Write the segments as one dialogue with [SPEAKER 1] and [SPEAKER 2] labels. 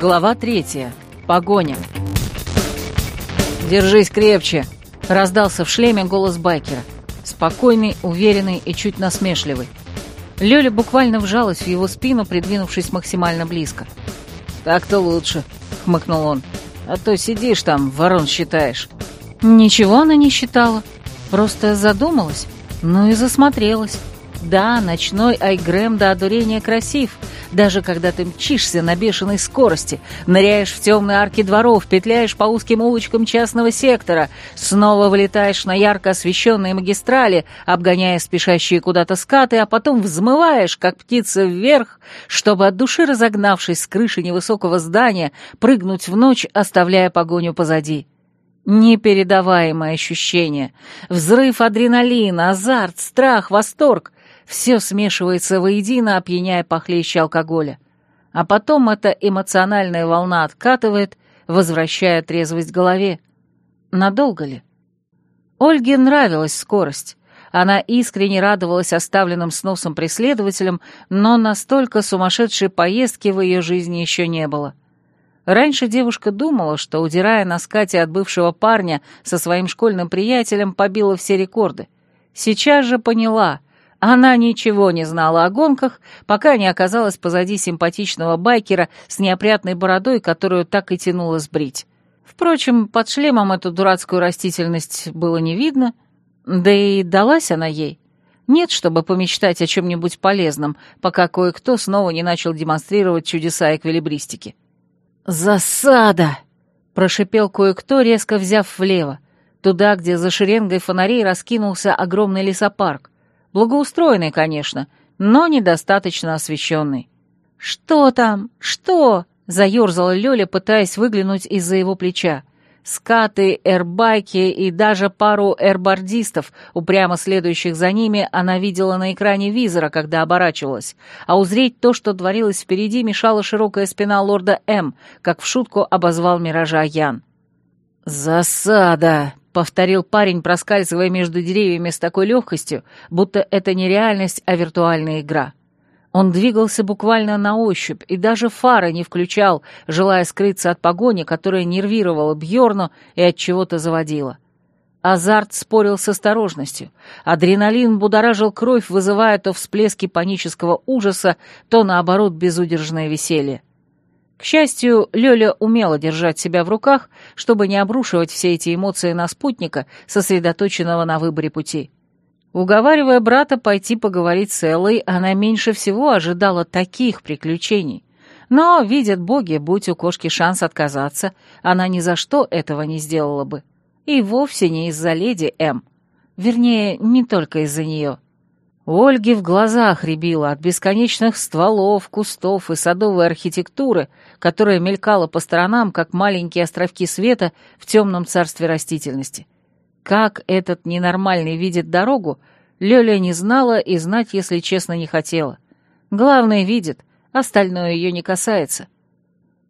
[SPEAKER 1] Глава третья. Погоня. «Держись крепче!» — раздался в шлеме голос байкера. Спокойный, уверенный и чуть насмешливый. Лёля буквально вжалась в его спину, придвинувшись максимально близко. «Так-то лучше», — хмыкнул он. «А то сидишь там, ворон считаешь».
[SPEAKER 2] Ничего она не считала, просто задумалась, ну и засмотрелась. Да, ночной Айгрэм до одурения красив, даже когда ты мчишься на бешеной скорости, ныряешь в темные арки дворов, петляешь по узким улочкам частного сектора, снова вылетаешь на ярко освещенные магистрали, обгоняя спешащие куда-то скаты, а потом взмываешь, как птица вверх, чтобы от души разогнавшись с крыши невысокого здания, прыгнуть в ночь, оставляя погоню позади. Непередаваемое ощущение. Взрыв адреналина, азарт, страх, восторг. Все смешивается воедино, опьяняя похлеще алкоголя. А потом эта эмоциональная волна откатывает, возвращая трезвость голове. Надолго ли? Ольге нравилась скорость. Она искренне радовалась оставленным с носом преследователям, но настолько сумасшедшей поездки в ее жизни еще не было. Раньше девушка думала, что, удирая на скате от бывшего парня со своим школьным приятелем, побила все рекорды. Сейчас же поняла, она ничего не знала о гонках, пока не оказалась позади симпатичного байкера с неопрятной бородой, которую так и тянуло сбрить. Впрочем, под шлемом эту дурацкую растительность было не видно, да и далась она ей. Нет, чтобы помечтать о чем-нибудь полезном, пока кое-кто снова не начал демонстрировать чудеса эквилибристики. «Засада!» — прошипел кое-кто, резко взяв влево, туда, где за шеренгой фонарей раскинулся огромный лесопарк. Благоустроенный, конечно, но недостаточно освещенный. «Что там? Что?» — заерзала Лёля, пытаясь выглянуть из-за его плеча. Скаты, эрбайки и даже пару эрбордистов, упрямо следующих за ними, она видела на экране визора, когда оборачивалась, а узреть то, что творилось впереди, мешала широкая спина лорда М, как в шутку обозвал миража Ян. «Засада!» Повторил парень, проскальзывая между деревьями с такой легкостью, будто это не реальность, а виртуальная игра. Он двигался буквально на ощупь и даже фары не включал, желая скрыться от погони, которая нервировала Бьорну и от чего-то заводила. Азарт спорил с осторожностью. Адреналин будоражил кровь, вызывая то всплески панического ужаса, то, наоборот, безудержное веселье. К счастью, Лёля умела держать себя в руках, чтобы не обрушивать все эти эмоции на спутника, сосредоточенного на выборе пути. Уговаривая брата пойти поговорить с Эллой, она меньше всего ожидала таких приключений. Но, видят боги, будь у кошки шанс отказаться, она ни за что этого не сделала бы. И вовсе не из-за леди М. Вернее, не только из-за нее. У Ольги в глазах рябило от бесконечных стволов, кустов и садовой архитектуры, которая мелькала по сторонам, как маленькие островки света в темном царстве растительности. Как этот ненормальный видит дорогу, Лёля не знала и знать, если честно, не хотела. Главное, видит, остальное ее не касается.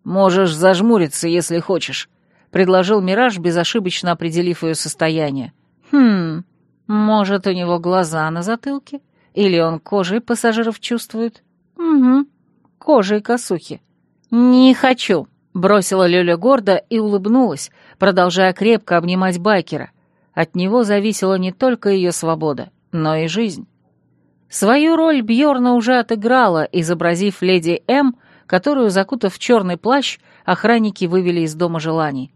[SPEAKER 2] «Можешь зажмуриться, если хочешь», — предложил Мираж, безошибочно определив ее состояние. «Хм, может, у него глаза на затылке?» Или он кожей пассажиров чувствует? Угу, кожей косухи. Не хочу, бросила Лёля гордо и улыбнулась, продолжая крепко обнимать байкера. От него зависела не только ее свобода, но и жизнь. Свою роль Бьорна уже отыграла, изобразив леди М, которую, закутав в черный плащ, охранники вывели из дома желаний.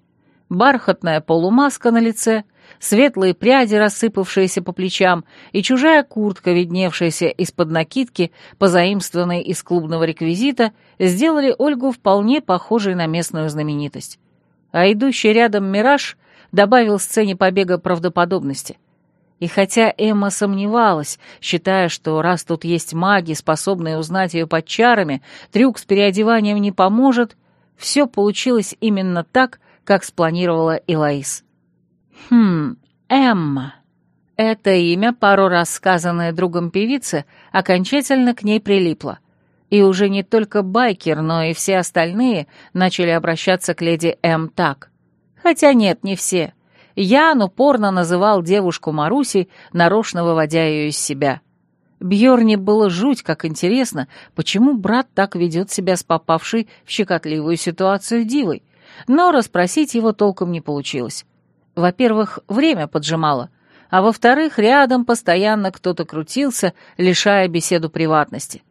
[SPEAKER 2] Бархатная полумаска на лице, светлые пряди, рассыпавшиеся по плечам, и чужая куртка, видневшаяся из-под накидки, позаимствованной из клубного реквизита, сделали Ольгу вполне похожей на местную знаменитость. А идущий рядом «Мираж» добавил сцене побега правдоподобности. И хотя Эмма сомневалась, считая, что раз тут есть маги, способные узнать ее под чарами, трюк с переодеванием не поможет, все получилось именно так, как спланировала Элоиз. Хм, Эмма. Это имя, пару раз сказанное другом певицы, окончательно к ней прилипло. И уже не только Байкер, но и все остальные начали обращаться к леди М так. Хотя нет, не все. Ян упорно называл девушку Марусей, нарочно выводя ее из себя. Бьорне было жуть, как интересно, почему брат так ведет себя с попавшей в щекотливую ситуацию дивой, но расспросить его толком не получилось. Во-первых, время поджимало, а во-вторых, рядом постоянно кто-то крутился, лишая беседу приватности.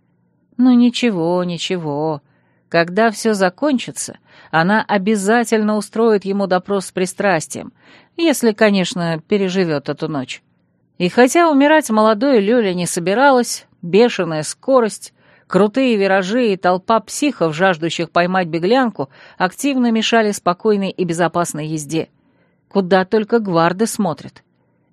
[SPEAKER 2] Ну ничего, ничего. Когда все закончится, она обязательно устроит ему допрос с пристрастием, если, конечно, переживет эту ночь. И хотя умирать молодой Лёля не собиралась, бешеная скорость, крутые виражи и толпа психов, жаждущих поймать беглянку, активно мешали спокойной и безопасной езде. Куда только гварды смотрят.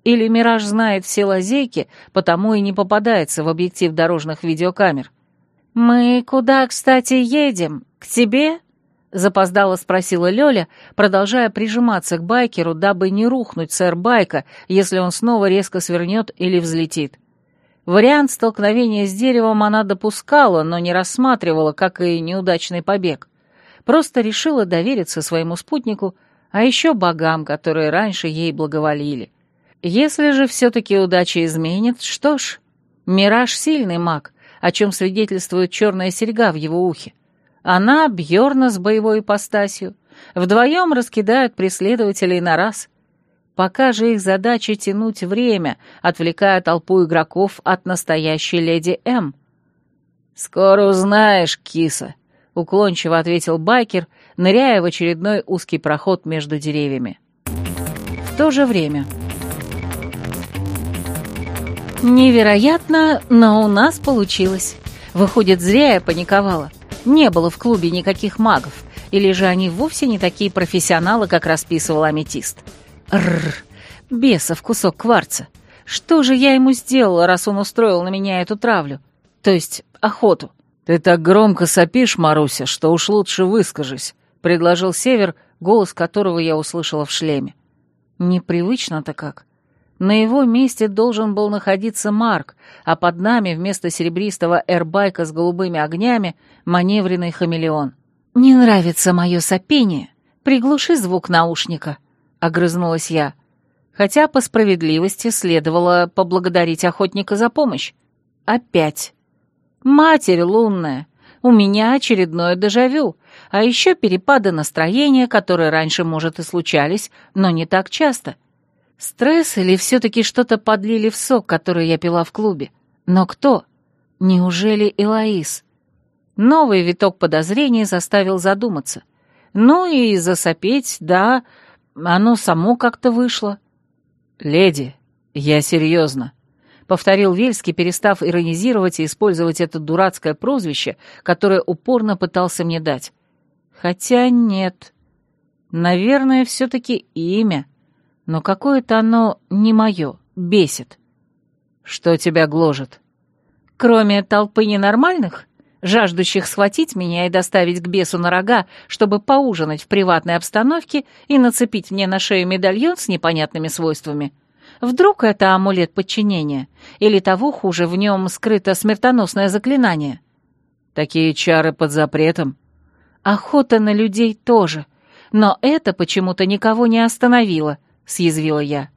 [SPEAKER 2] Или Мираж знает все лазейки, потому и не попадается в объектив дорожных видеокамер. «Мы куда, кстати, едем? К тебе?» — запоздало спросила Лёля, продолжая прижиматься к байкеру, дабы не рухнуть сэр Байка, если он снова резко свернет или взлетит. Вариант столкновения с деревом она допускала, но не рассматривала, как и неудачный побег. Просто решила довериться своему спутнику, а еще богам, которые раньше ей благоволили. Если же все-таки удача изменит, что ж, Мираж — сильный маг, о чем свидетельствует черная серьга в его ухе. Она, Бьорна с боевой ипостасью, вдвоем раскидают преследователей на раз. Пока же их задача тянуть время, отвлекая толпу игроков от настоящей леди М. «Скоро узнаешь, киса», — уклончиво ответил байкер, ныряя в очередной узкий проход между деревьями. В то же время... Невероятно, но у нас получилось. Выходит, зря я паниковала. Не было в клубе никаких магов, или же они вовсе не такие профессионалы, как расписывал аметист. Рррр, бесов кусок кварца. Что же я ему сделала, раз он устроил на меня эту травлю? То есть охоту.
[SPEAKER 3] «Ты так громко сопишь, Маруся, что уж лучше выскажись», — предложил Север, голос которого я услышала в шлеме.
[SPEAKER 2] Непривычно-то как. На его месте должен был находиться Марк, а под нами вместо серебристого эрбайка с голубыми огнями маневренный хамелеон. «Не нравится мое сопение? Приглуши звук наушника», — огрызнулась я. Хотя по справедливости следовало поблагодарить охотника за помощь. Опять. «Матерь лунная, у меня очередное дежавю, а еще перепады настроения, которые раньше, может, и случались, но не так часто». Стресс или все-таки что-то подлили в сок, который я пила в клубе? Но кто? Неужели Элоиз? Новый виток подозрений заставил задуматься. Ну и засопеть, да, оно само как-то вышло.
[SPEAKER 3] «Леди, я серьезно», — повторил Вельский, перестав иронизировать и использовать это дурацкое прозвище, которое упорно пытался мне дать.
[SPEAKER 2] Хотя нет. Наверное, все-таки имя но какое-то оно не мое, бесит.
[SPEAKER 3] Что тебя гложет?
[SPEAKER 2] Кроме толпы ненормальных, жаждущих схватить меня и доставить к бесу на рога, чтобы поужинать в приватной обстановке и нацепить мне на шею медальон с непонятными свойствами. Вдруг это амулет подчинения, или того хуже, в нем скрыто смертоносное заклинание?
[SPEAKER 3] Такие чары под запретом.
[SPEAKER 2] Охота на людей тоже, но это почему-то никого не остановило — съязвила я.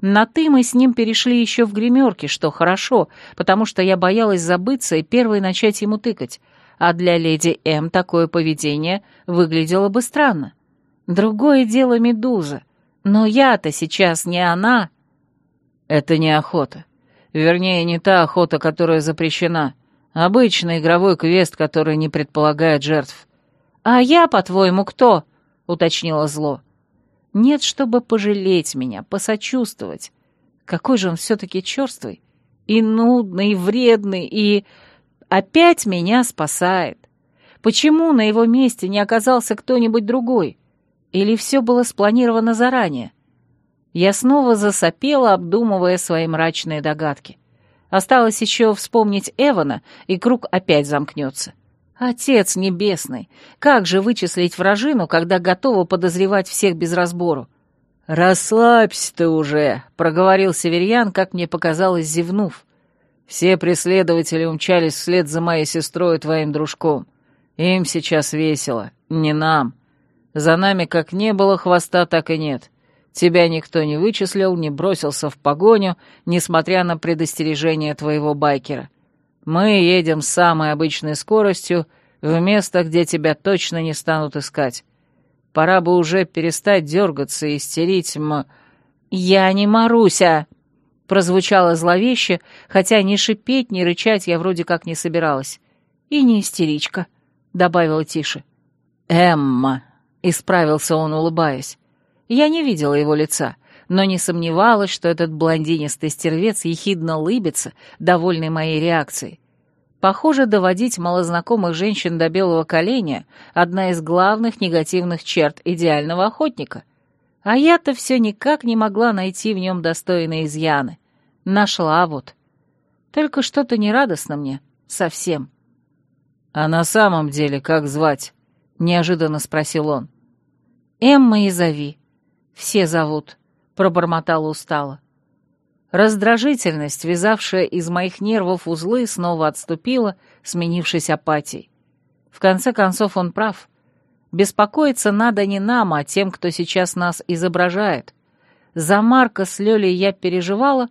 [SPEAKER 2] На «ты» мы с ним перешли еще в гримерке, что хорошо, потому что я боялась забыться и первой начать ему тыкать, а для леди М такое поведение выглядело бы странно. Другое дело Медуза, но я-то сейчас не она.
[SPEAKER 3] Это не охота. Вернее, не та охота, которая запрещена. Обычный игровой квест, который не предполагает жертв.
[SPEAKER 2] «А я, по-твоему, кто?» — уточнила зло. Нет, чтобы пожалеть меня, посочувствовать. Какой же он все-таки черствый, и нудный, и вредный, и... Опять меня спасает. Почему на его месте не оказался кто-нибудь другой? Или все было спланировано заранее? Я снова засопела, обдумывая свои мрачные догадки. Осталось еще вспомнить Эвана, и круг опять замкнется. — Отец небесный, как же вычислить вражину, когда готова подозревать всех без разбору?
[SPEAKER 3] «Расслабься ты уже», — проговорил Северьян, как мне показалось, зевнув. «Все преследователи умчались вслед за моей сестрой и твоим дружком. Им сейчас весело, не нам. За нами как не было хвоста, так и нет. Тебя никто не вычислил, не бросился в погоню, несмотря на предостережение твоего байкера. Мы едем с самой обычной скоростью в место, где тебя точно не станут искать. Пора бы уже перестать дергаться и стерить м... «Я не Маруся!» Прозвучало зловеще, хотя ни шипеть, ни рычать я вроде как не собиралась. «И не истеричка», — добавила тише. «Эмма», — исправился он, улыбаясь. Я не видела его лица, но не сомневалась, что этот блондинистый стервец ехидно лыбится, довольный моей реакцией. Похоже, доводить малознакомых женщин до белого коленя — одна из главных негативных черт идеального охотника. А я-то все никак не могла найти в нем достойные изъяны. Нашла вот. Только что-то нерадостно мне. Совсем. «А на самом деле как звать?» — неожиданно спросил он. «Эмма и зови. Все зовут», — пробормотала устало. Раздражительность, вязавшая из моих нервов узлы, снова отступила, сменившись апатией. В конце концов, он прав. Беспокоиться надо не нам, а тем, кто сейчас нас изображает. За Марка с Лёлей я переживала,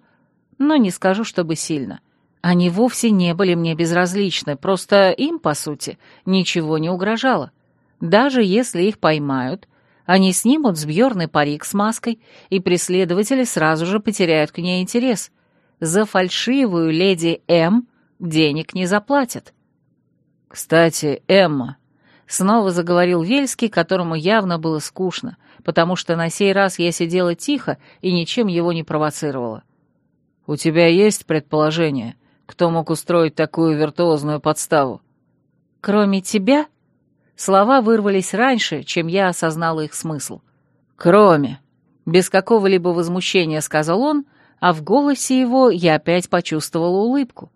[SPEAKER 3] но не скажу, чтобы сильно. Они вовсе не были мне безразличны, просто им, по сути, ничего не угрожало. Даже если их поймают, они снимут с Бьорны парик с маской, и преследователи сразу же потеряют к ней интерес. За фальшивую леди М денег не заплатят. «Кстати, Эмма», — снова заговорил Вельский, которому явно было скучно, потому что на сей раз я сидела тихо и ничем его не провоцировала. «У тебя есть предположение, кто мог устроить такую виртуозную подставу?» «Кроме тебя?» Слова вырвались раньше, чем я осознала их смысл. «Кроме...» Без какого-либо возмущения сказал он, а в голосе его я опять почувствовала улыбку.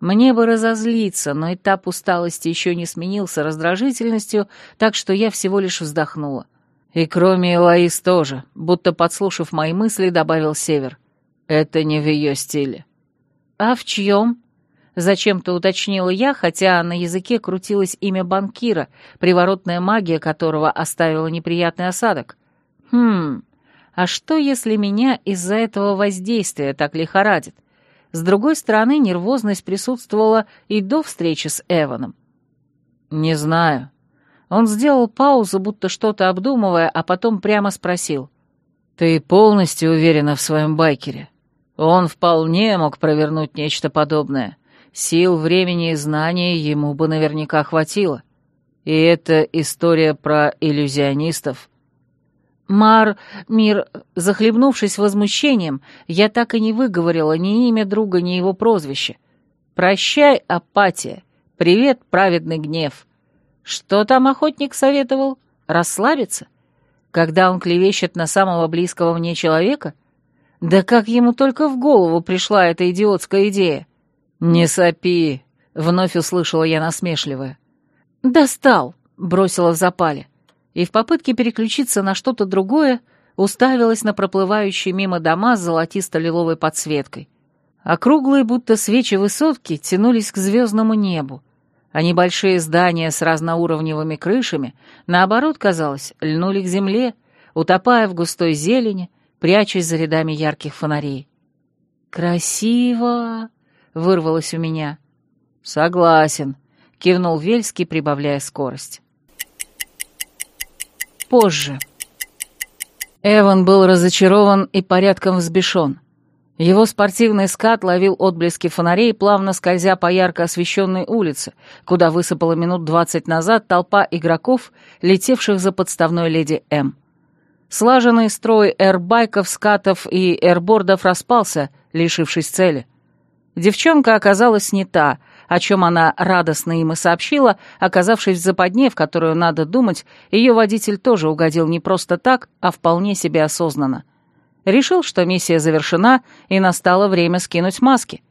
[SPEAKER 3] Мне бы разозлиться, но этап усталости еще не сменился раздражительностью, так что я всего лишь вздохнула. И кроме Элоиз тоже, будто подслушав мои мысли, добавил Север. Это не в ее стиле. «А в чьем?» Зачем-то уточнила я, хотя на языке крутилось имя банкира, приворотная магия которого оставила неприятный осадок. Хм, а что, если меня из-за этого воздействия так лихорадит? С другой стороны, нервозность присутствовала и до встречи с Эваном. «Не знаю». Он сделал паузу, будто что-то обдумывая, а потом прямо спросил. «Ты полностью уверена в своем байкере? Он вполне мог провернуть нечто подобное. Сил, времени и знаний ему бы наверняка хватило. И это история про иллюзионистов. Мар, мир, захлебнувшись возмущением, я так и не выговорила ни имя друга, ни его прозвище. «Прощай, апатия! Привет, праведный гнев!» Что там охотник советовал? Расслабиться? Когда он клевещет на самого близкого мне человека? Да как ему только в голову пришла эта идиотская идея? «Не сопи!» — вновь услышала я насмешливое. «Достал!» — бросила в запале. И в попытке переключиться на что-то другое уставилась на проплывающие мимо дома с золотисто-лиловой подсветкой. Округлые, будто свечи высотки, тянулись к звездному небу, а небольшие здания с разноуровневыми крышами, наоборот, казалось, льнули к земле, утопая в густой зелени, прячась за рядами ярких фонарей. «Красиво!» Вырвалось у меня. «Согласен», — кивнул Вельский, прибавляя скорость. Позже. Эван был разочарован и порядком взбешен. Его спортивный скат ловил отблески фонарей, плавно скользя по ярко освещенной улице, куда высыпала минут двадцать назад толпа игроков, летевших за подставной леди М. Слаженный строй эрбайков, скатов и эрбордов распался, лишившись цели. Девчонка оказалась не та, о чем она радостно им и сообщила, оказавшись в западне, в которую, надо думать, ее водитель тоже угодил не просто так, а вполне себе осознанно. Решил, что миссия завершена, и настало время скинуть маски.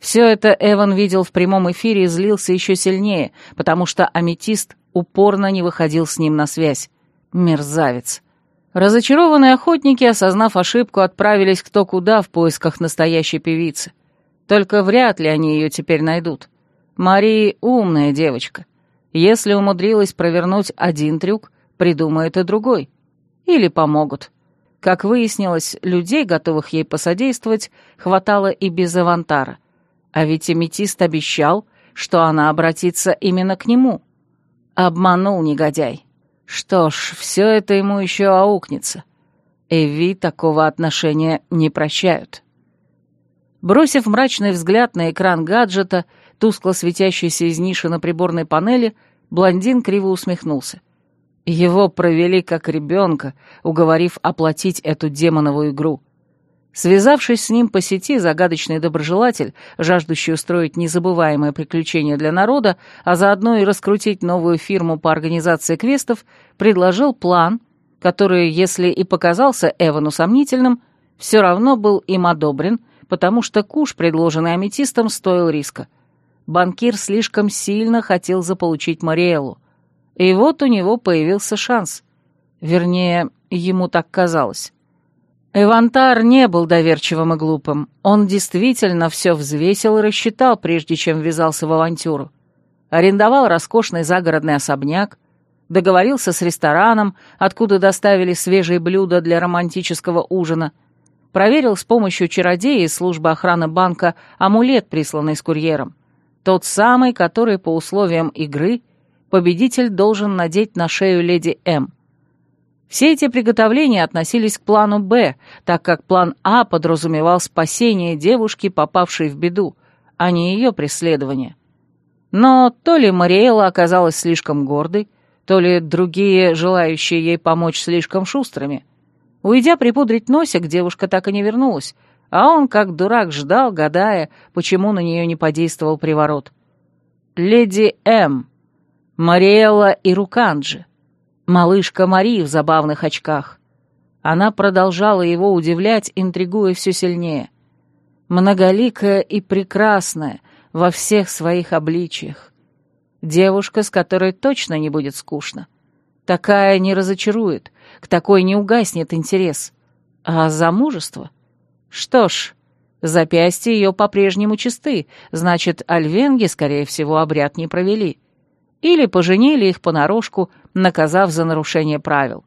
[SPEAKER 3] Все это Эван видел в прямом эфире и злился еще сильнее, потому что аметист упорно не выходил с ним на связь. Мерзавец. Разочарованные охотники, осознав ошибку, отправились кто куда в поисках настоящей певицы. Только вряд ли они ее теперь найдут. Мария умная девочка. Если умудрилась провернуть один трюк, придумает и другой. Или помогут.
[SPEAKER 2] Как выяснилось, людей, готовых ей посодействовать, хватало и без Авантара. А ведь аметист обещал, что она обратится именно к нему. Обманул негодяй. Что ж, все это ему еще аукнется. Эви такого отношения не прощают. Бросив мрачный взгляд на экран гаджета, тускло светящийся из ниши на приборной панели, блондин криво усмехнулся. Его провели как ребенка, уговорив оплатить эту демоновую игру. Связавшись с ним по сети, загадочный доброжелатель, жаждущий устроить незабываемое приключение для народа, а заодно и раскрутить новую фирму по организации квестов, предложил план, который, если и показался Эвану сомнительным, все равно был им одобрен, потому что куш, предложенный аметистом, стоил риска. Банкир слишком сильно хотел заполучить Мариэлу. И вот у него появился шанс. Вернее, ему так казалось. Эвантар не был доверчивым и глупым. Он действительно все взвесил и рассчитал, прежде чем ввязался в авантюру. Арендовал роскошный загородный особняк, договорился с рестораном, откуда доставили свежие блюда для романтического ужина, проверил с помощью чародея из службы охраны банка амулет, присланный с курьером. Тот самый, который по условиям игры победитель должен надеть на шею леди М. Все эти приготовления относились к плану «Б», так как план А подразумевал спасение девушки, попавшей в беду, а не ее преследование. Но то ли Мариэла оказалась слишком гордой, то ли другие, желающие ей помочь, слишком шустрыми. Уйдя припудрить носик, девушка так и не вернулась, а он, как дурак, ждал, гадая, почему на нее не подействовал приворот. «Леди М», Мариэлла и Руканджи, малышка Мари в забавных очках. Она продолжала его удивлять, интригуя все сильнее. Многоликая и прекрасная во всех своих обличиях. Девушка, с которой точно не будет скучно. Такая не разочарует, к такой не угаснет интерес. А замужество? Что ж, запястья ее по-прежнему чисты, значит, альвенги, скорее всего, обряд не провели или поженили их понарошку, наказав за нарушение правил.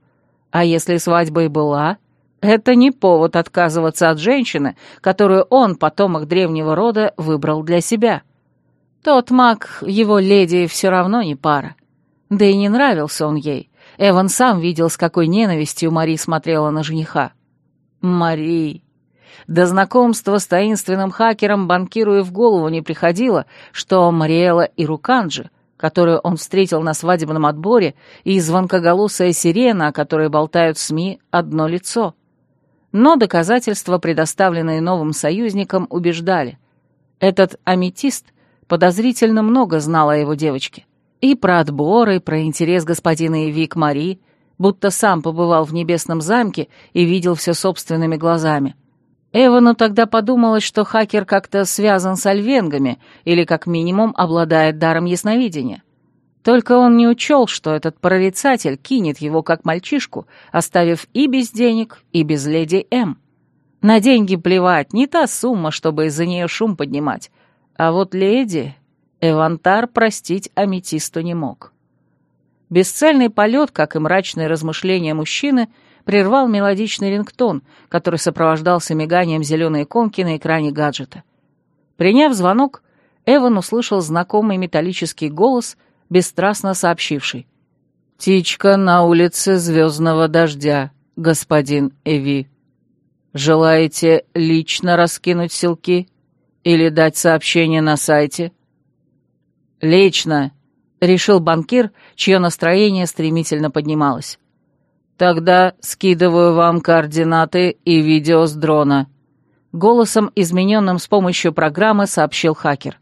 [SPEAKER 2] А если свадьба и была, это не повод отказываться от женщины, которую он, потомок древнего рода, выбрал для себя. Тот маг, его леди, все равно не пара. Да и не нравился он ей. Эван сам видел, с какой ненавистью Мари смотрела на жениха. Мари. До знакомства с таинственным хакером банкиру и в голову не приходило, что Мариэла и Руканджи которую он встретил на свадебном отборе, и звонкоголосая сирена, о которой болтают СМИ, одно лицо. Но доказательства, предоставленные новым союзникам, убеждали. Этот аметист подозрительно много знал о его девочке. И про отбор, и про интерес господина Эвик Мари, будто сам побывал в небесном замке и видел все собственными глазами. Эвану тогда подумалось, что хакер как-то связан с альвенгами или как минимум обладает даром ясновидения. Только он не учел, что этот прорицатель кинет его как мальчишку, оставив и без денег, и без леди М. На деньги плевать, не та сумма, чтобы из-за нее шум поднимать. А вот леди Эвантар простить аметисту не мог. Бесцельный полет, как и мрачные размышления мужчины — прервал мелодичный рингтон, который сопровождался миганием зеленой иконки на экране гаджета. Приняв звонок, Эван услышал знакомый металлический голос, бесстрастно сообщивший. «Птичка на улице звездного дождя, господин Эви. Желаете лично раскинуть силки или дать сообщение на сайте?» «Лично», — решил банкир, чье настроение стремительно поднималось. «Тогда скидываю вам координаты и видео с дрона», — голосом, измененным с помощью программы, сообщил хакер.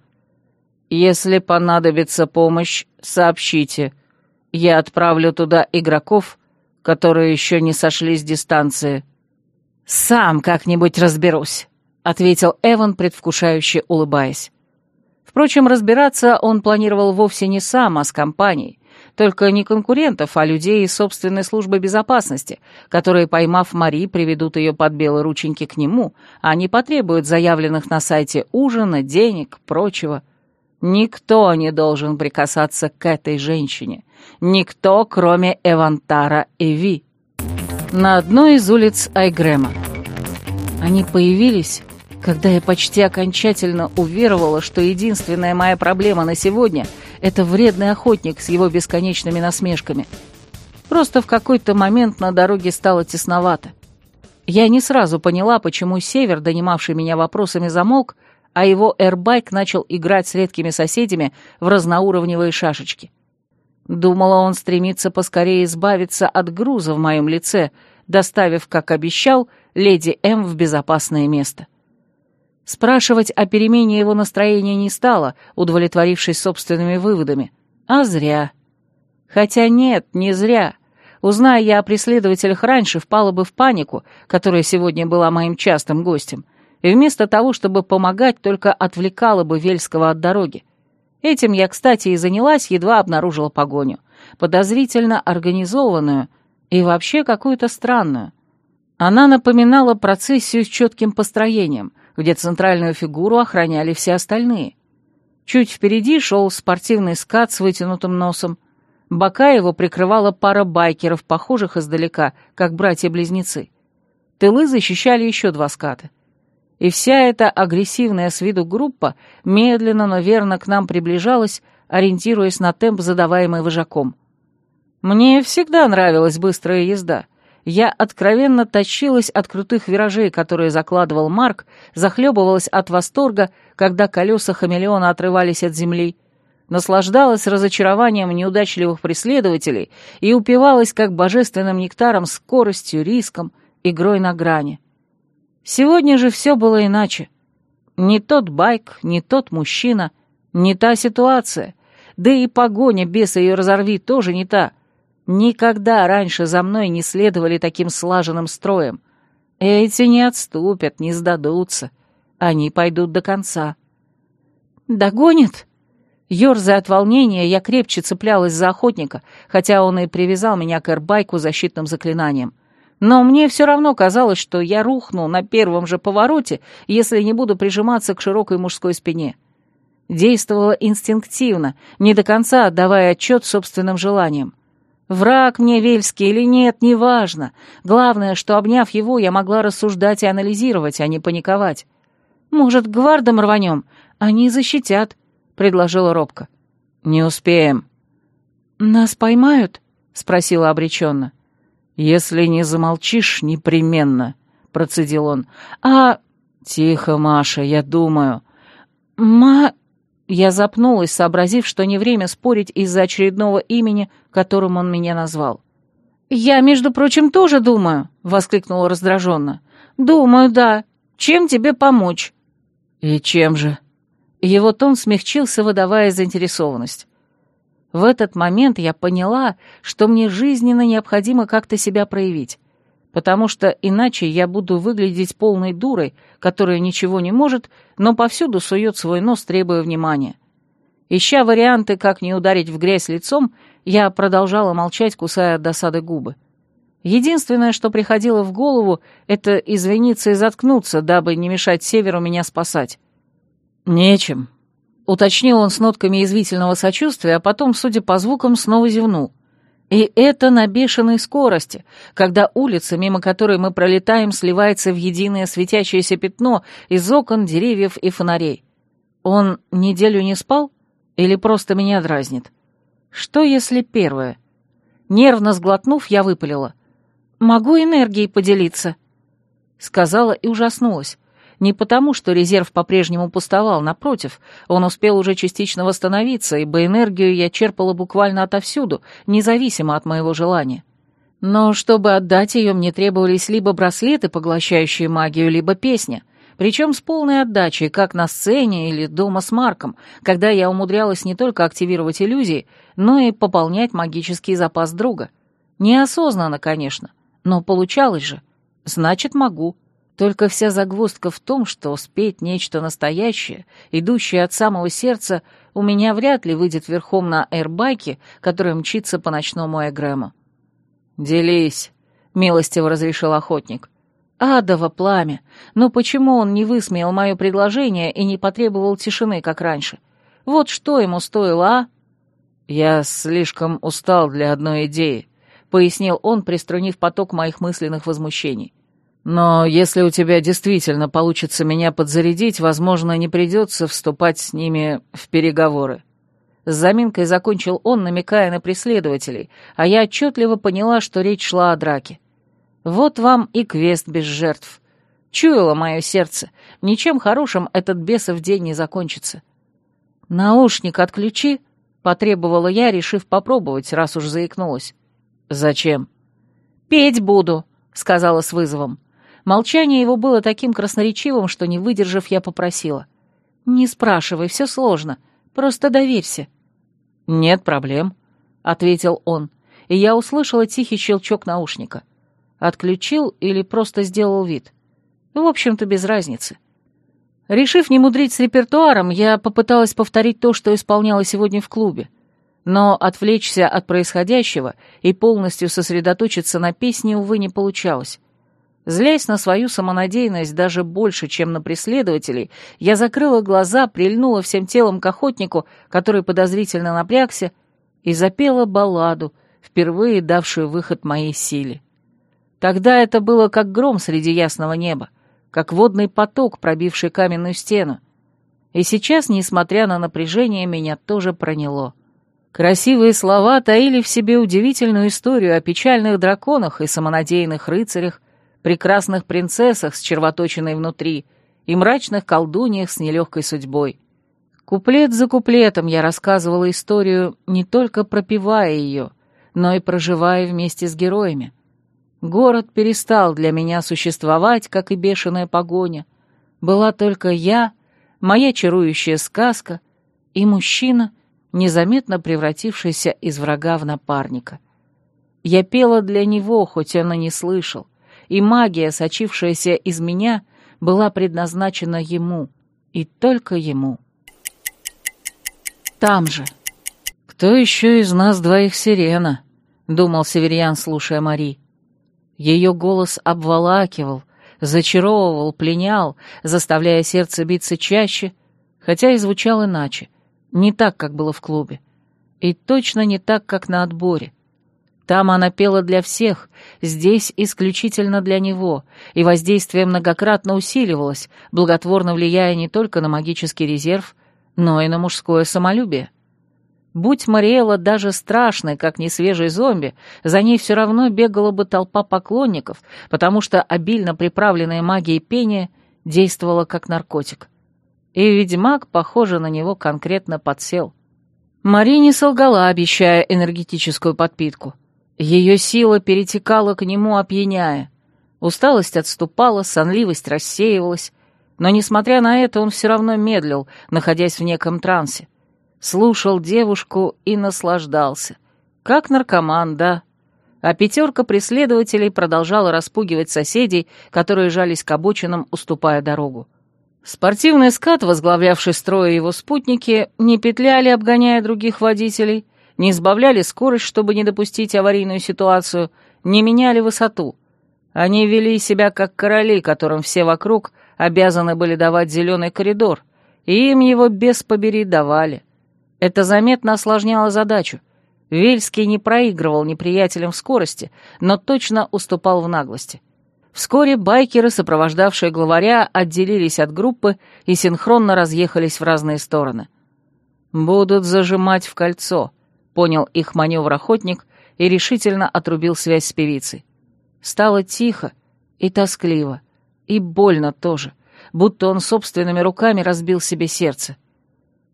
[SPEAKER 2] «Если понадобится помощь, сообщите. Я отправлю туда игроков, которые еще не сошли с дистанции». «Сам как-нибудь разберусь», — ответил Эван, предвкушающе улыбаясь. Впрочем, разбираться он планировал вовсе не сам, а с компанией, только не конкурентов, а людей из собственной службы безопасности, которые, поймав Мари, приведут ее под белые рученьки к нему, а не потребуют заявленных на сайте ужина, денег, прочего. Никто не должен прикасаться к этой женщине. Никто, кроме Эвантара и Ви. на одной из улиц Айгрема. Они появились, когда я почти окончательно уверовала, что единственная моя проблема на сегодня — это вредный охотник с его бесконечными насмешками. Просто в какой-то момент на дороге стало тесновато. Я не сразу поняла, почему Север, донимавший меня вопросами, замолк, а его эрбайк начал играть с редкими соседями в разноуровневые шашечки. Думала, он стремится поскорее избавиться от груза в моем лице, доставив, как обещал, леди М в безопасное место. Спрашивать о перемене его настроения не стала, удовлетворившись собственными выводами. А зря. Хотя нет, не зря. Узная я о преследователях раньше, впала бы в панику, которая сегодня была моим частым гостем, и вместо того, чтобы помогать, только отвлекала бы Вельского от дороги. Этим я, кстати, и занялась, едва обнаружила погоню. Подозрительно организованную и вообще какую-то странную. Она напоминала процессию с четким построением, где центральную фигуру охраняли все остальные. Чуть впереди шел спортивный скат с вытянутым носом. Бока его прикрывала пара байкеров, похожих издалека, как братья-близнецы. Тылы защищали еще два ската — и вся эта агрессивная с виду группа медленно, но верно к нам приближалась, ориентируясь на темп, задаваемый вожаком. Мне всегда нравилась быстрая езда. Я откровенно тащилась от крутых виражей, которые закладывал Марк, захлебывалась от восторга, когда колеса хамелеона отрывались от земли, наслаждалась разочарованием неудачливых преследователей и упивалась как божественным нектаром скоростью, риском, игрой на грани. Сегодня же все было иначе. Не тот байк, не тот мужчина, не та ситуация. Да и погоня, беса ее разорви, тоже не та. Никогда раньше за мной не следовали таким слаженным строем. Эти не отступят, не сдадутся. Они пойдут до конца. «Догонит?» Ёрзая от волнения, я крепче цеплялась за охотника, хотя он и привязал меня к эрбайку защитным заклинанием. Но мне все равно казалось, что я рухну на первом же повороте, если не буду прижиматься к широкой мужской спине. Действовала инстинктивно, не до конца отдавая отчет собственным желаниям. Враг мне Вельский или нет, неважно. Главное, что, обняв его, я могла рассуждать и анализировать, а не паниковать. «Может, гвардам рванем? Они защитят», — предложила робко. «Не успеем». «Нас поймают?» — спросила обреченно. «Если не замолчишь, непременно», — процедил он. «А...» «Тихо, Маша, я думаю». «Ма...» Я запнулась, сообразив, что не время спорить из-за очередного имени, которым он меня назвал. «Я, между прочим, тоже думаю», — воскликнула раздраженно. «Думаю, да. Чем тебе помочь?» «И чем же?» Его тон смягчился, выдавая заинтересованность. В этот момент я поняла, что мне жизненно необходимо как-то себя проявить, потому что иначе я буду выглядеть полной дурой, которая ничего не может, но повсюду сует свой нос, требуя внимания. Ища варианты, как не ударить в грязь лицом, я продолжала молчать, кусая от досады губы. Единственное, что приходило в голову, это извиниться и заткнуться, дабы не мешать Северу меня спасать. «Нечем», Уточнил он с нотками извительного сочувствия, а потом, судя по звукам, снова зевнул. И это на бешеной скорости, когда улица, мимо которой мы пролетаем, сливается в единое светящееся пятно из окон, деревьев и фонарей. Он неделю не спал или просто меня дразнит? Что, если первое? Нервно сглотнув, я выпалила. «Могу энергией поделиться», — сказала и ужаснулась. Не потому, что резерв по-прежнему пустовал, напротив, он успел уже частично восстановиться, ибо энергию я черпала буквально отовсюду, независимо от моего желания. Но чтобы отдать ее, мне требовались либо браслеты, поглощающие магию, либо песня, причем с полной отдачей, как на сцене или дома с Марком, когда я умудрялась не только активировать иллюзии, но и пополнять магический запас друга. Неосознанно, конечно, но получалось же. Значит, могу. Только вся загвоздка в том, что спеть нечто настоящее, идущее от самого сердца, у меня вряд ли выйдет верхом на эрбайке, который мчится по ночному Эгрему. «Делись», — милостиво разрешил охотник. «Адово пламя! Но почему он не высмеял мое предложение и не потребовал тишины, как раньше? Вот что ему стоило, а?» «Я слишком устал для одной идеи», пояснил он, приструнив поток моих мысленных возмущений. «Но если у тебя действительно получится меня подзарядить, возможно, не придется вступать с ними в переговоры». С заминкой закончил он, намекая на преследователей, а я отчетливо поняла, что речь шла о драке. Вот вам и квест без жертв. Чуяло мое сердце, ничем хорошим этот бесов день не закончится. «Наушник отключи», — потребовала я, решив попробовать, раз уж заикнулась. «Зачем?» «Петь буду», — сказала с вызовом. Молчание его было таким красноречивым, что, не выдержав, я попросила. «Не спрашивай, все сложно. Просто доверься». «Нет проблем», — ответил он, и я услышала тихий щелчок наушника. Отключил или просто сделал вид. В общем-то, без разницы. Решив не мудрить с репертуаром, я попыталась повторить то, что исполняла сегодня в клубе. Но отвлечься от происходящего и полностью сосредоточиться на песне, увы, не получалось. Злясь на свою самонадеянность даже больше, чем на преследователей, я закрыла глаза, прильнула всем телом к охотнику, который подозрительно напрягся, и запела балладу, впервые давшую выход моей силе. Тогда это было как гром среди ясного неба, как водный поток, пробивший каменную стену. И сейчас, несмотря на напряжение, меня тоже проняло. Красивые слова таили в себе удивительную историю о печальных драконах и самонадеянных рыцарях, прекрасных принцессах с червоточиной внутри и мрачных колдуньях с нелегкой судьбой. Куплет за куплетом я рассказывала историю, не только пропевая ее, но и проживая вместе с героями. Город перестал для меня существовать, как и бешеная погоня. Была только я, моя чарующая сказка и мужчина, незаметно превратившийся из врага в напарника. Я пела для него, хоть он и не слышал и магия, сочившаяся из меня, была предназначена ему, и только ему. Там же. «Кто еще из нас двоих сирена?» — думал Северьян, слушая Мари. Ее голос обволакивал, зачаровывал, пленял, заставляя сердце биться чаще, хотя и звучал иначе, не так, как было в клубе, и точно не так, как на отборе. Там она пела для всех, здесь исключительно для него, и воздействие многократно усиливалось, благотворно влияя не только на магический резерв, но и на мужское самолюбие. Будь Мариэла даже страшной, как несвежий зомби, за ней все равно бегала бы толпа поклонников, потому что обильно приправленная магией пение действовала как наркотик. И ведьмак, похоже, на него конкретно подсел. Мари не солгала, обещая энергетическую подпитку — ее сила перетекала к нему, опьяняя. Усталость отступала, сонливость рассеивалась, но, несмотря на это, он все равно медлил, находясь в неком трансе. Слушал девушку и наслаждался. Как наркоман, да. А пятерка преследователей продолжала распугивать соседей, которые жались к обочинам, уступая дорогу. Спортивный скат, возглавлявший строя его спутники, не петляли, обгоняя других водителей, не сбавляли скорость, чтобы не допустить аварийную ситуацию, не меняли высоту. Они вели себя как короли, которым все вокруг обязаны были давать зеленый коридор, и им его без побери давали. Это заметно осложняло задачу. Вельский не проигрывал неприятелям в скорости, но точно уступал в наглости. Вскоре байкеры, сопровождавшие главаря, отделились от группы и синхронно разъехались в разные стороны. «Будут зажимать в кольцо», Понял их маневр охотник и решительно отрубил связь с певицей. Стало тихо и тоскливо, и больно тоже, будто он собственными руками разбил себе сердце.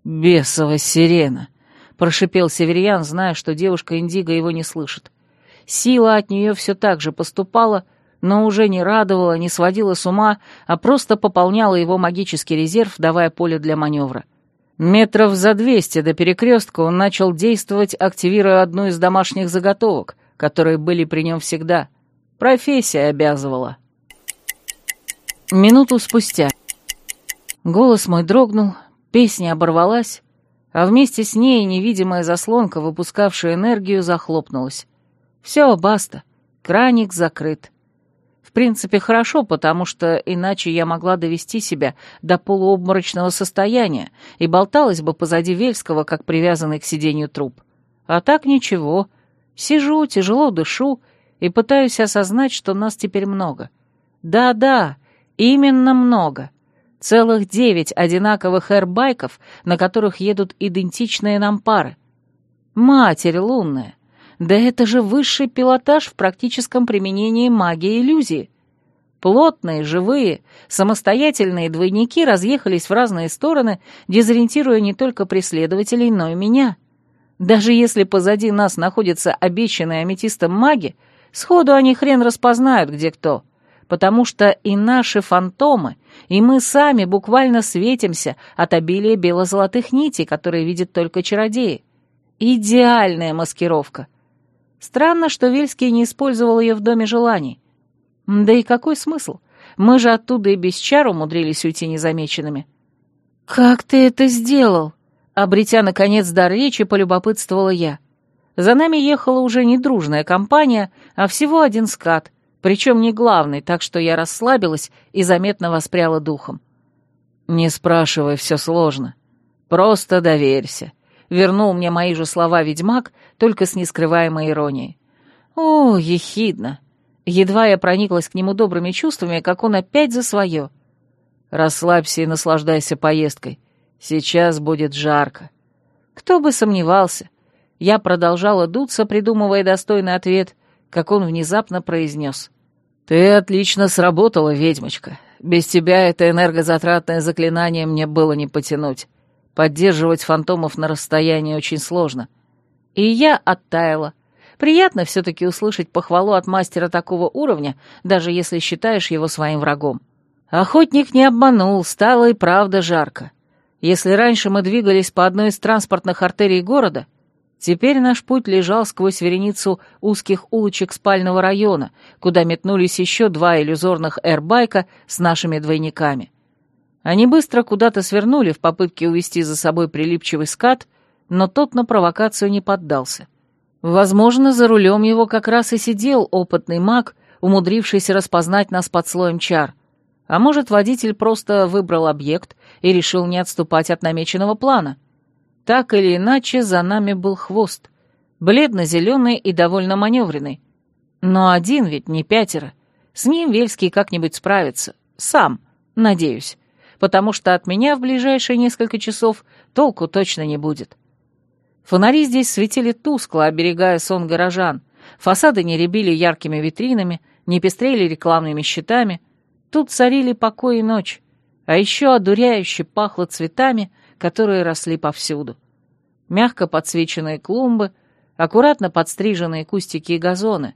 [SPEAKER 2] «Бесова сирена!» — прошипел Северьян, зная, что девушка Индиго его не слышит. Сила от нее все так же поступала, но уже не радовала, не сводила с ума, а просто пополняла его магический резерв, давая поле для маневра. Метров за двести до перекрестка он начал действовать, активируя одну из домашних заготовок, которые были при нем всегда. Профессия обязывала. Минуту спустя. Голос мой дрогнул, песня оборвалась, а вместе с ней невидимая заслонка, выпускавшая энергию, захлопнулась. Все, баста, краник закрыт. Принципе, хорошо, потому что иначе я могла довести себя до полуобморочного состояния и болталась бы позади Вельского, как привязанный к сиденью труп. А так ничего. Сижу, тяжело дышу и пытаюсь осознать, что нас теперь много. Да-да, именно много. Целых девять одинаковых эрбайков, на которых едут идентичные нам пары. Матерь лунная! Да это же высший пилотаж в практическом применении магии иллюзии. Плотные, живые, самостоятельные двойники разъехались в разные стороны, дезориентируя не только преследователей, но и меня. Даже если позади нас находятся обещанные аметистом маги, сходу они хрен распознают, где кто. Потому что и наши фантомы, и мы сами буквально светимся от обилия бело-золотых нитей, которые видят только чародеи. Идеальная маскировка. Странно, что Вельский не использовал ее в Доме желаний. Да и какой смысл? Мы же оттуда и без чар умудрились уйти незамеченными. «Как ты это сделал?» Обретя, наконец, дар речи, полюбопытствовала я. За нами ехала уже не дружная компания, а всего один скат, причем не главный, так что я расслабилась и заметно воспряла духом. «Не спрашивай, все сложно. Просто доверься», — вернул мне мои же слова ведьмак, только с нескрываемой иронией. «О, ехидно! Едва я прониклась к нему добрыми чувствами, как он опять за свое. «Расслабься и наслаждайся поездкой. Сейчас будет жарко». Кто бы сомневался. Я продолжала дуться, придумывая достойный ответ, как он внезапно произнес. «Ты отлично сработала, ведьмочка. Без тебя это энергозатратное заклинание мне было не потянуть. Поддерживать фантомов на расстоянии очень сложно». И я оттаяла, Приятно все-таки услышать похвалу от мастера такого уровня, даже если считаешь его своим врагом. Охотник не обманул, стало и правда жарко. Если раньше мы двигались по одной из транспортных артерий города, теперь наш путь лежал сквозь вереницу узких улочек спального района, куда метнулись еще два иллюзорных эрбайка с нашими двойниками. Они быстро куда-то свернули в попытке увести за собой прилипчивый скат, но тот на провокацию не поддался. Возможно, за рулем его как раз и сидел опытный маг, умудрившийся распознать нас под слоем чар. А может, водитель просто выбрал объект и решил не отступать от намеченного плана. Так или иначе, за нами был хвост. Бледно-зеленый и довольно маневренный. Но один ведь не пятеро. С ним Вельский как-нибудь справится. Сам, надеюсь. Потому что от меня в ближайшие несколько часов толку точно не будет. Фонари здесь светили тускло, оберегая сон горожан. Фасады не рябили яркими витринами, не пестрели рекламными щитами. Тут царили покой и ночь. А еще одуряюще пахло цветами, которые росли повсюду. Мягко подсвеченные клумбы, аккуратно подстриженные кустики и газоны.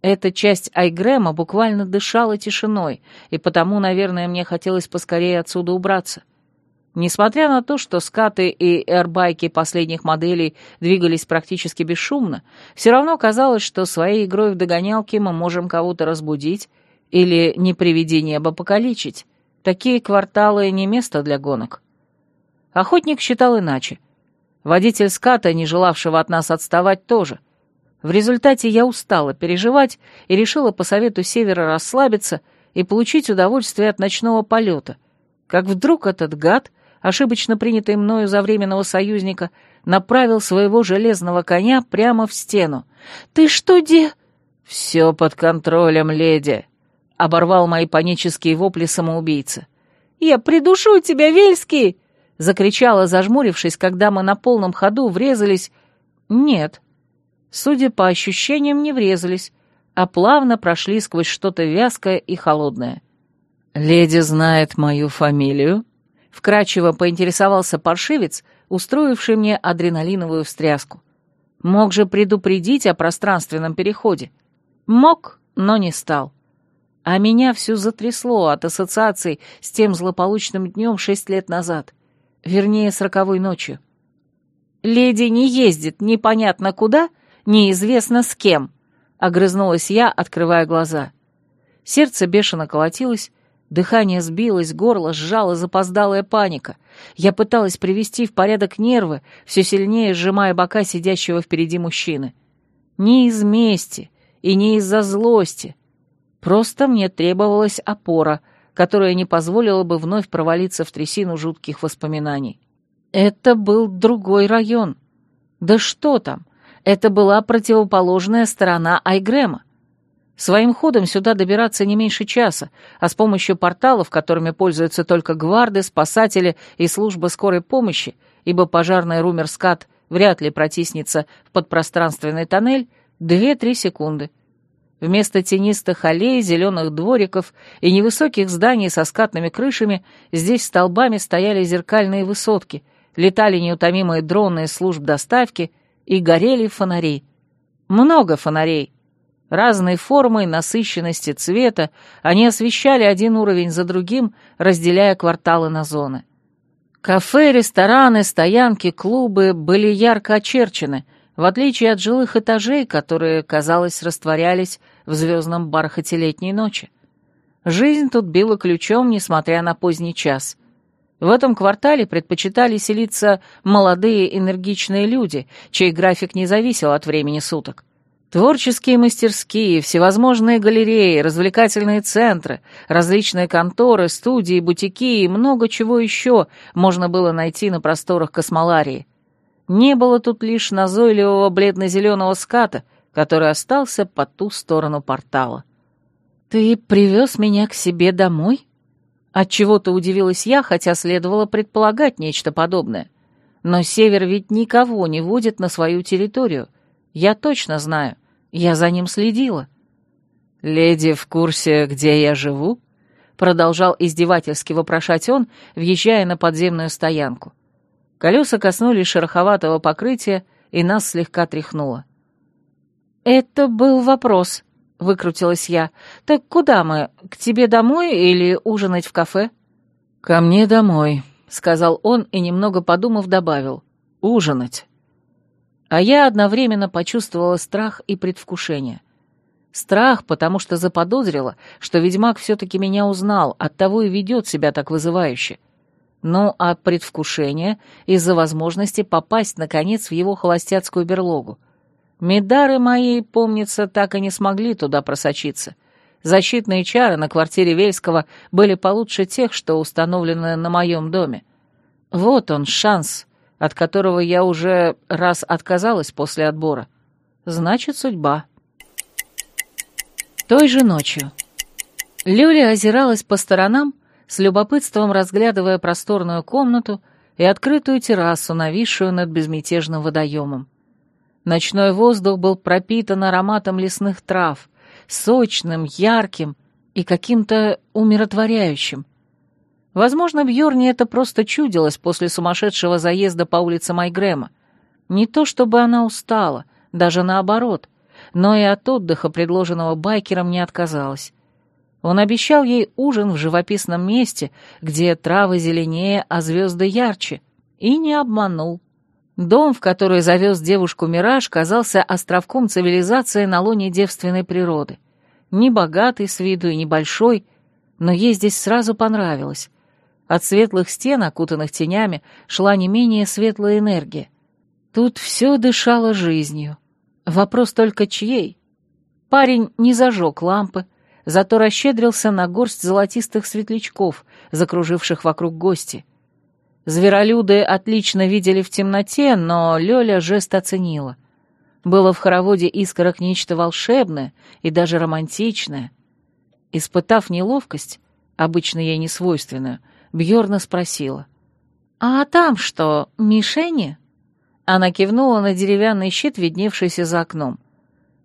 [SPEAKER 2] Эта часть Айгрэма буквально дышала тишиной, и потому, наверное, мне хотелось поскорее отсюда убраться. Несмотря на то, что скаты и эрбайки последних моделей двигались практически бесшумно, все равно казалось, что своей игрой в догонялки мы можем кого-то разбудить или, не приведи небо, покалечить. Такие кварталы не место для гонок. Охотник считал иначе. Водитель ската, не желавшего от нас отставать, тоже. В результате я устала переживать и решила по совету Севера расслабиться и получить удовольствие от ночного полета. Как вдруг этот гад ошибочно принятый мною за временного союзника, направил своего железного коня прямо в стену. «Ты что, де...» «Все под контролем, леди», — оборвал мои панические вопли самоубийца. «Я придушу тебя, Вельский!» — закричала, зажмурившись, когда мы на полном ходу врезались... Нет. Судя по ощущениям, не врезались, а плавно прошли сквозь что-то вязкое и холодное. «Леди знает мою фамилию?» Вкрадчиво поинтересовался паршивец, устроивший мне адреналиновую встряску. Мог же предупредить о пространственном переходе. Мог, но не стал. А меня всю затрясло от ассоциаций с тем злополучным днем шесть лет назад. Вернее, с роковой ночью. «Леди не ездит непонятно куда, неизвестно с кем», — огрызнулась я, открывая глаза. Сердце бешено колотилось, Дыхание сбилось, горло сжало запоздалая паника. Я пыталась привести в порядок нервы, все сильнее сжимая бока сидящего впереди мужчины. Не из мести и не из-за злости. Просто мне требовалась опора, которая не позволила бы вновь провалиться в трясину жутких воспоминаний. Это был другой район. Да что там? Это была противоположная сторона Айгрема. Своим ходом сюда добираться не меньше часа, а с помощью порталов, которыми пользуются только гварды, спасатели и служба скорой помощи, ибо пожарный Румерскат вряд ли протиснется в подпространственный тоннель, две-три секунды. Вместо тенистых аллей, зеленых двориков и невысоких зданий со скатными крышами здесь столбами стояли зеркальные высотки, летали неутомимые дроны из служб доставки и горели фонари. Много фонарей — Разной формы, насыщенности цвета они освещали один уровень за другим, разделяя кварталы на зоны. Кафе, рестораны, стоянки, клубы были ярко очерчены, в отличие от жилых этажей, которые, казалось, растворялись в звездном бархате летней ночи. Жизнь тут била ключом, несмотря на поздний час. В этом квартале предпочитали селиться молодые энергичные люди, чей график не зависел от времени суток. Творческие мастерские, всевозможные галереи, развлекательные центры, различные конторы, студии, бутики и много чего еще можно было найти на просторах космоларии. Не было тут лишь назойливого бледно-зеленого ската, который остался по ту сторону портала. «Ты привез меня к себе домой?» Отчего-то удивилась я, хотя следовало предполагать нечто подобное. Но Север ведь никого не водит на свою территорию — я точно знаю. Я за ним следила. «Леди в курсе, где я живу?» Продолжал издевательски вопрошать он, въезжая на подземную стоянку. Колеса коснулись шероховатого покрытия, и нас слегка тряхнуло. «Это был вопрос», — выкрутилась я. «Так куда мы? К тебе домой или ужинать в кафе?» «Ко мне домой», — сказал он и, немного подумав, добавил. «Ужинать». А я одновременно почувствовала страх и предвкушение. Страх, потому что заподозрила, что ведьмак все-таки меня узнал, оттого и ведет себя так вызывающе. Ну, а предвкушение из-за возможности попасть, наконец, в его холостяцкую берлогу. Медары мои, помнится, так и не смогли туда просочиться. Защитные чары на квартире Вельского были получше тех, что установлены на моем доме. Вот он, шанс от которого я уже раз отказалась после отбора. Значит, судьба. Той же ночью. Люля озиралась по сторонам, с любопытством разглядывая просторную комнату и открытую террасу, нависшую над безмятежным водоемом. Ночной воздух был пропитан ароматом лесных трав, сочным, ярким и каким-то умиротворяющим — Возможно, Бьорне это просто чудилось после сумасшедшего заезда по улице Майгрэма. Не то чтобы она устала, даже наоборот, но и от отдыха, предложенного байкером, не отказалась. Он обещал ей ужин в живописном месте, где травы зеленее, а звезды ярче, и не обманул. Дом, в который завез девушку Мираж, казался островком цивилизации на лоне девственной природы. Не богатый с виду и небольшой, но ей здесь сразу понравилось. От светлых стен, окутанных тенями, шла не менее светлая энергия. Тут все дышало жизнью. Вопрос только чьей? Парень не зажег лампы, зато расщедрился на горсть золотистых светлячков, закруживших вокруг гости. Зверолюды отлично видели в темноте, но Лёля жест оценила. Было в хороводе искорок нечто волшебное и даже романтичное. Испытав неловкость, обычно ей не свойственную, Бьорна спросила. «А там что, мишени?» Она кивнула на деревянный щит, видневшийся за окном.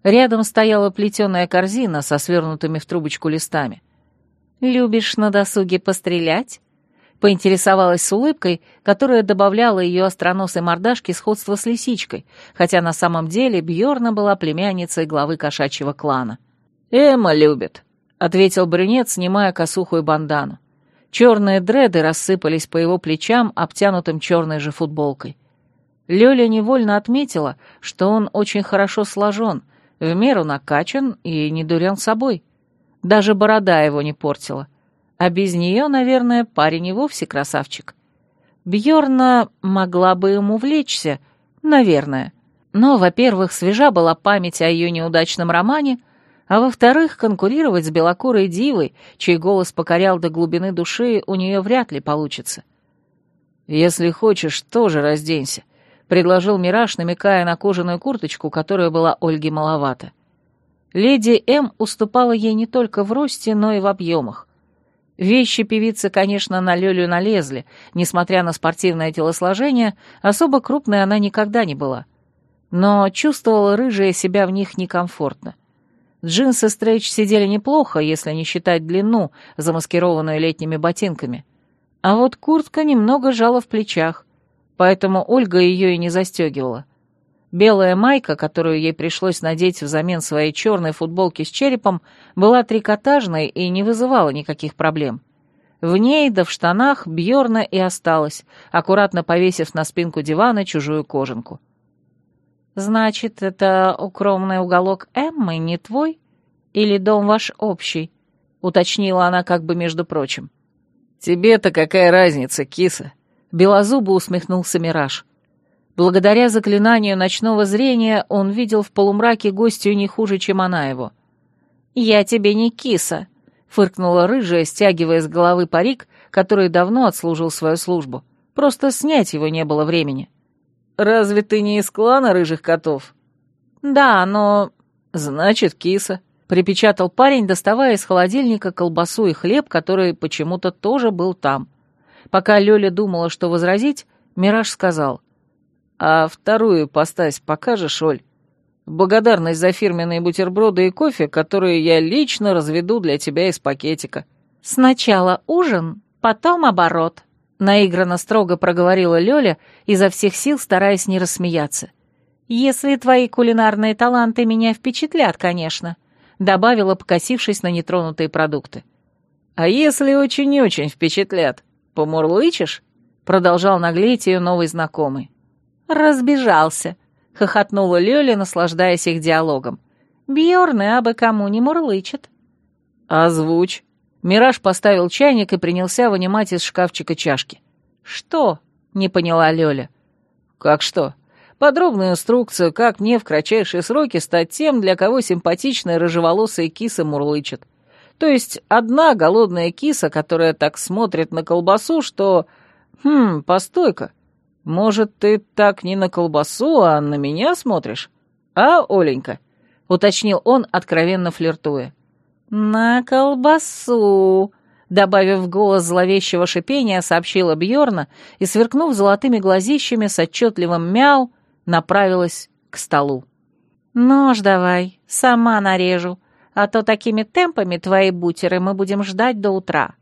[SPEAKER 2] Рядом стояла плетеная корзина со свернутыми в трубочку листами. «Любишь на досуге пострелять?» Поинтересовалась с улыбкой, которая добавляла ее остроносой мордашке сходство с лисичкой, хотя на самом деле Бьорна была племянницей главы кошачьего клана. «Эмма любит», — ответил брюнет, снимая косуху и бандану. Черные дреды рассыпались по его плечам, обтянутым черной же футболкой. Лёля невольно отметила, что он очень хорошо сложен, в меру накачан и не дурен собой. Даже борода его не портила. А без нее, наверное, парень и вовсе красавчик. Бьорна могла бы ему увлечься, наверное. Но, во-первых, свежа была память о ее неудачном романе — а во-вторых, конкурировать с белокурой дивой, чей голос покорял до глубины души, у нее вряд ли получится. «Если хочешь, тоже разденься», — предложил Мираж, намекая на кожаную курточку, которая была Ольге маловато. Леди М уступала ей не только в росте, но и в объемах. Вещи певицы, конечно, на Лёлю налезли, несмотря на спортивное телосложение, особо крупной она никогда не была. Но чувствовала рыжая себя в них некомфортно. Джинсы стрейч сидели неплохо, если не считать длину, замаскированную летними ботинками. А вот куртка немного жала в плечах, поэтому Ольга ее и не застегивала. Белая майка, которую ей пришлось надеть взамен своей черной футболки с черепом, была трикотажной и не вызывала никаких проблем. В ней да в штанах Бьорна и осталась, аккуратно повесив на спинку дивана чужую кожанку. «Значит, это укромный уголок Эммы не твой? Или дом ваш общий?» — уточнила она как бы между прочим.
[SPEAKER 3] «Тебе-то какая разница, киса?»
[SPEAKER 2] Белозубо усмехнулся Мираж. Благодаря заклинанию ночного зрения он видел в полумраке гостью не хуже, чем она его. «Я тебе не киса», — фыркнула рыжая, стягивая с головы парик, который давно отслужил свою службу. Просто снять его не было времени.
[SPEAKER 3] «Разве ты не из клана рыжих котов?»
[SPEAKER 2] «Да, но...»
[SPEAKER 3] «Значит, киса»,
[SPEAKER 2] припечатал парень, доставая из холодильника колбасу и хлеб, который почему-то тоже был там. Пока Лёля думала, что возразить, Мираж сказал. «А вторую постась покажешь, Оль? Благодарность за фирменные бутерброды и кофе, которые я лично разведу для тебя из пакетика».
[SPEAKER 1] «Сначала ужин, потом оборот», — наигранно строго проговорила Лёля, изо всех сил стараясь не рассмеяться. «Если твои кулинарные таланты меня впечатлят, конечно» добавила, покосившись на нетронутые продукты.
[SPEAKER 3] «А если очень-очень впечатлят, помурлычешь?» Продолжал наглеть ее новый знакомый.
[SPEAKER 1] «Разбежался», — хохотнула Лёля, наслаждаясь их диалогом. «Бьёрны абы кому не мурлычет».
[SPEAKER 3] «Озвучь». Мираж поставил чайник и принялся вынимать из шкафчика чашки.
[SPEAKER 2] «Что?» — не поняла Лёля.
[SPEAKER 3] «Как что? подробную инструкцию, как мне в кратчайшие сроки стать тем, для кого симпатичная рыжеволосая киса мурлычет. То есть одна голодная киса, которая так смотрит на колбасу, что... Хм, постой-ка. Может, ты так не на колбасу, а на меня смотришь? А, Оленька?» — уточнил он, откровенно флиртуя.
[SPEAKER 1] «На колбасу», — добавив голос зловещего шипения, сообщила Бьорна и, сверкнув золотыми глазищами с отчетливым мяу, направилась к столу. «Нож давай, сама нарежу, а то такими темпами твои бутеры мы будем ждать до утра».